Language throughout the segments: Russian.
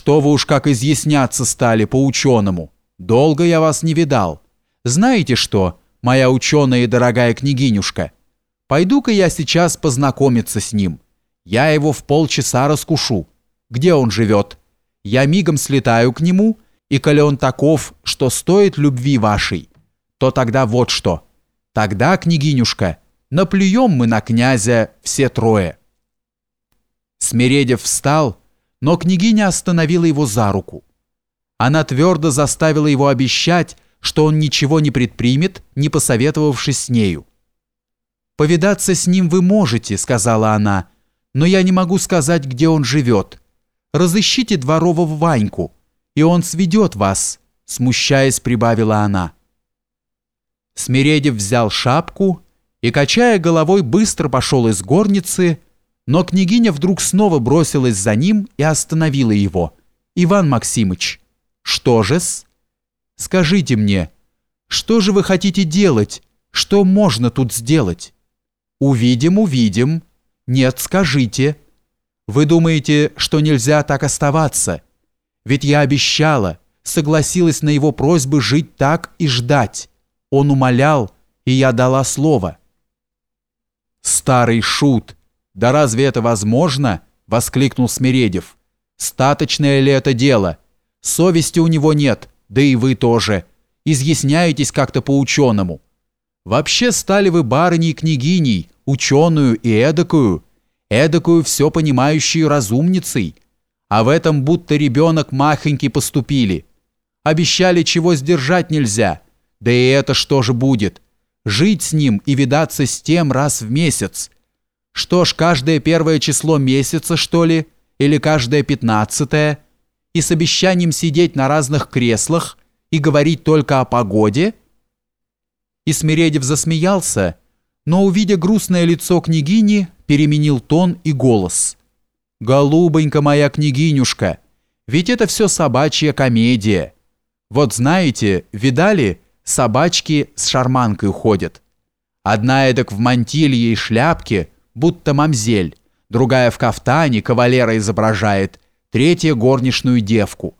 Что вы уж как изъясняться стали по-ученому? Долго я вас не видал. Знаете что, моя ученая и дорогая княгинюшка, пойду-ка я сейчас познакомиться с ним. Я его в полчаса раскушу. Где он живет? Я мигом слетаю к нему, и коли он таков, что стоит любви вашей, то тогда вот что. Тогда, княгинюшка, наплюем мы на князя все трое». Смиредев встал, но княгиня остановила его за руку. Она твердо заставила его обещать, что он ничего не предпримет, не посоветовавшись с нею. «Повидаться с ним вы можете», — сказала она, «но я не могу сказать, где он живет. Разыщите дворового Ваньку, и он сведет вас», — смущаясь, прибавила она. Смиредев взял шапку и, качая головой, быстро пошел из горницы, но княгиня вдруг снова бросилась за ним и остановила его. «Иван Максимыч, что же-с? Скажите мне, что же вы хотите делать? Что можно тут сделать?» «Увидим, увидим. Нет, скажите. Вы думаете, что нельзя так оставаться? Ведь я обещала, согласилась на его просьбы жить так и ждать. Он умолял, и я дала слово». «Старый шут!» «Да разве это возможно?» — воскликнул Смиредев. «Статочное ли это дело? Совести у него нет, да и вы тоже. Изъясняетесь как-то по-ученому. Вообще стали вы барыней княгиней, ученую и эдакую, эдакую все понимающей разумницей. А в этом будто ребенок махонький поступили. Обещали, чего сдержать нельзя. Да и это что же будет? Жить с ним и видаться с тем раз в месяц» Что ж, каждое первое число месяца, что ли? Или каждое пятнадцатое? И с обещанием сидеть на разных креслах и говорить только о погоде? И Смиредев засмеялся, но, увидя грустное лицо княгини, переменил тон и голос. «Голубонька моя княгинюшка, ведь это все собачья комедия. Вот знаете, видали, собачки с шарманкой уходят. Одна эдак в мантилье и шляпке – будто мамзель, другая в кафтане кавалера изображает, третья горничную девку.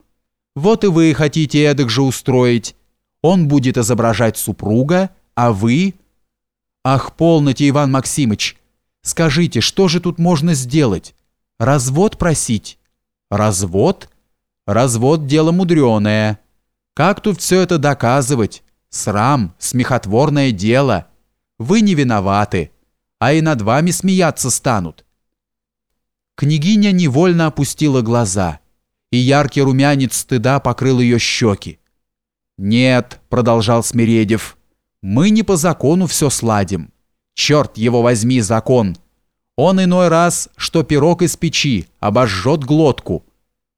Вот и вы хотите эдак же устроить. Он будет изображать супруга, а вы... Ах, полноте, Иван Максимыч, скажите, что же тут можно сделать? Развод просить? Развод? Развод – дело мудреное. Как тут все это доказывать? Срам, смехотворное дело. Вы не виноваты а и над вами смеяться станут». Княгиня невольно опустила глаза, и яркий румянец стыда покрыл ее щеки. «Нет», — продолжал Смиредев, — «мы не по закону все сладим. Черт его возьми, закон! Он иной раз, что пирог из печи, обожжет глотку.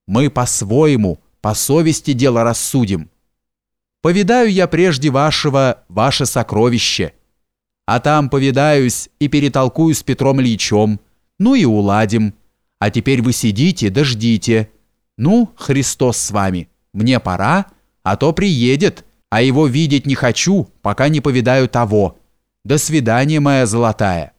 Мы по-своему, по совести дело рассудим. Повидаю я прежде вашего, ваше сокровище» а там повидаюсь и перетолкую с Петром Ильичем, ну и уладим. А теперь вы сидите, дождите. Ну, Христос с вами, мне пора, а то приедет, а его видеть не хочу, пока не повидаю того. До свидания, моя золотая».